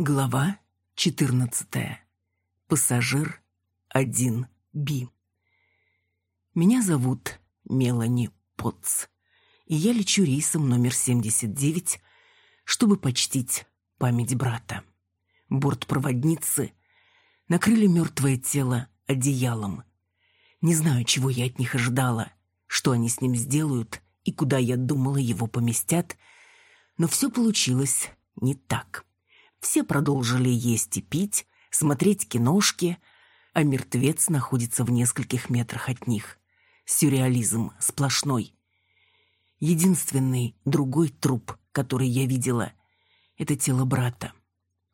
Глава 14. Пассажир 1Б. Меня зовут Мелани Потц, и я лечу рейсом номер 79, чтобы почтить память брата. Бортпроводницы накрыли мертвое тело одеялом. Не знаю, чего я от них ожидала, что они с ним сделают и куда я думала его поместят, но все получилось не так. Все продолжили есть и пить, смотреть киношки, а мертвец находится в нескольких метрах от них. Сюрреализм сплошной. Единственный другой труп, который я видела, это тело брата.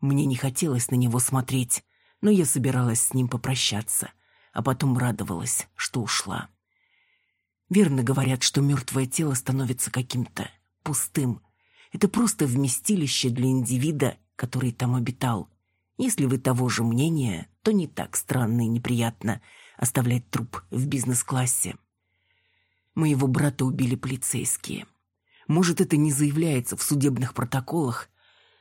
Мне не хотелось на него смотреть, но я собиралась с ним попрощаться, а потом радовалась, что ушла. Верно говорят, что мертвое тело становится каким-то пустым. Это просто вместилище для индивида который там обитал. Если вы того же мнения, то не так странно и неприятно оставлять труп в бизнес-классе. Моего брата убили полицейские. Может, это не заявляется в судебных протоколах,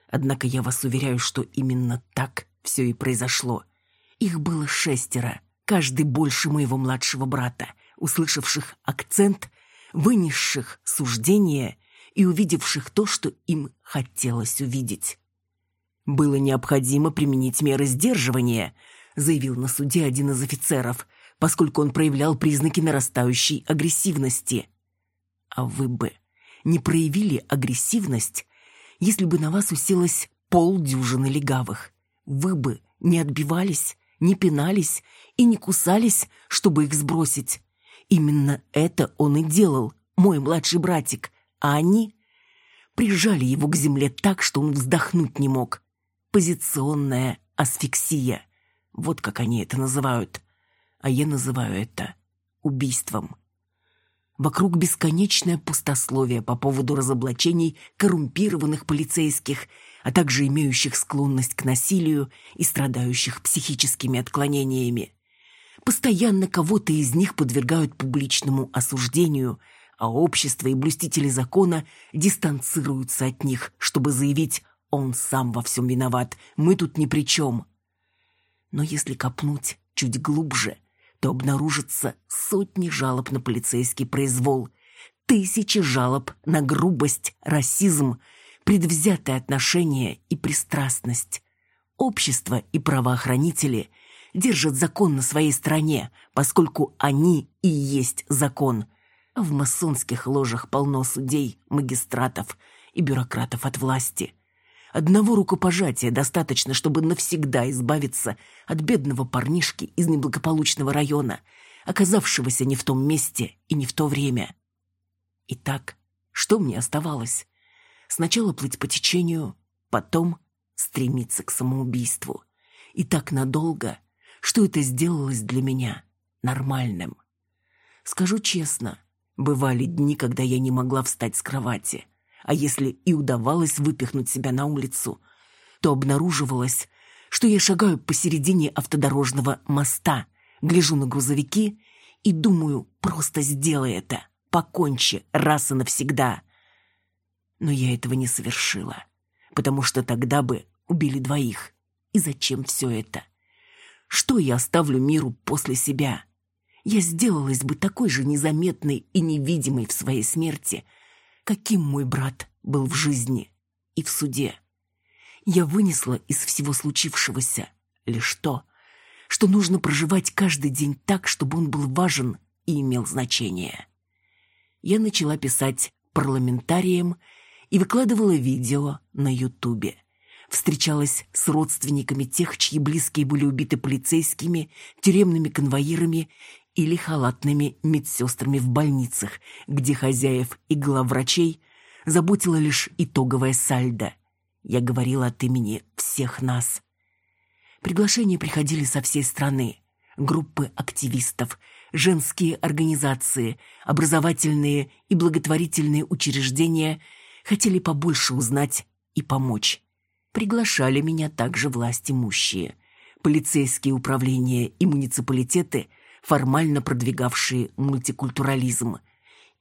однако я вас уверяю, что именно так все и произошло. Их было шестеро, каждый больше моего младшего брата, услышавших акцент, вынесших суждение и увидевших то, что им хотелось увидеть. «Было необходимо применить меры сдерживания», заявил на суде один из офицеров, поскольку он проявлял признаки нарастающей агрессивности. А вы бы не проявили агрессивность, если бы на вас уселось полдюжины легавых. Вы бы не отбивались, не пинались и не кусались, чтобы их сбросить. Именно это он и делал, мой младший братик, а они прижали его к земле так, что он вздохнуть не мог позиционная асфиксия. Вот как они это называют. А я называю это убийством. Вокруг бесконечное пустословие по поводу разоблачений коррумпированных полицейских, а также имеющих склонность к насилию и страдающих психическими отклонениями. Постоянно кого-то из них подвергают публичному осуждению, а общество и блюстители закона дистанцируются от них, чтобы заявить он сам во всем виноват, мы тут ни при чем. Но если копнуть чуть глубже, то обнаружится сотни жалоб на полицейский произвол, тысячи жалоб на грубость, расизм, предвзятое отношение и пристрастность. Общество и правоохранители держат закон на своей стороне, поскольку они и есть закон. В масонских ложах полно судей, магистратов и бюрократов от власти – Одного рукопожатия достаточно, чтобы навсегда избавиться от бедного парнишки из неблагополучного района, оказавшегося не в том месте и не в то время. Итак, что мне оставалось? Сначала плыть по течению, потом стремиться к самоубийству. И так надолго, что это сделалось для меня нормальным. Скажу честно, бывали дни, когда я не могла встать с кровати – а если и удавалось выпихнуть себя на улицу, то обнаруживалось, что я шагаю посередине автодорожного моста, гляжу на грузовики и думаю, просто сделай это, покончи раз и навсегда. Но я этого не совершила, потому что тогда бы убили двоих. И зачем все это? Что я оставлю миру после себя? Я сделалась бы такой же незаметной и невидимой в своей смерти – каким мой брат был в жизни и в суде. Я вынесла из всего случившегося лишь то, что нужно проживать каждый день так, чтобы он был важен и имел значение. Я начала писать парламентарием и выкладывала видео на Ютубе. Встречалась с родственниками тех, чьи близкие были убиты полицейскими, тюремными конвоирами или халатными медсестрами в больницах, где хозяев и главврачей заботила лишь итоговая сальдо. Я говорила от имени всех нас. Приглашения приходили со всей страны. Группы активистов, женские организации, образовательные и благотворительные учреждения хотели побольше узнать и помочь. Приглашали меня также власть имущие. Полицейские управления и муниципалитеты – формально продвигавшие мультикультурализм.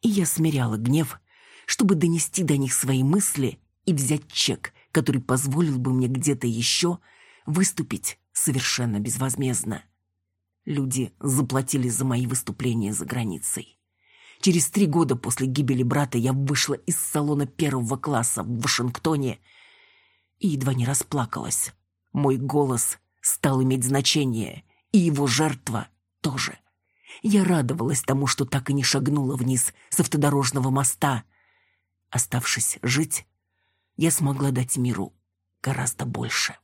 И я смиряла гнев, чтобы донести до них свои мысли и взять чек, который позволил бы мне где-то еще выступить совершенно безвозмездно. Люди заплатили за мои выступления за границей. Через три года после гибели брата я вышла из салона первого класса в Вашингтоне и едва не расплакалась. Мой голос стал иметь значение, и его жертва тоже. Я радовалась тому, что так и не шагнула вниз с автодорожного моста. Оставшись жить, я смогла дать миру гораздо больше.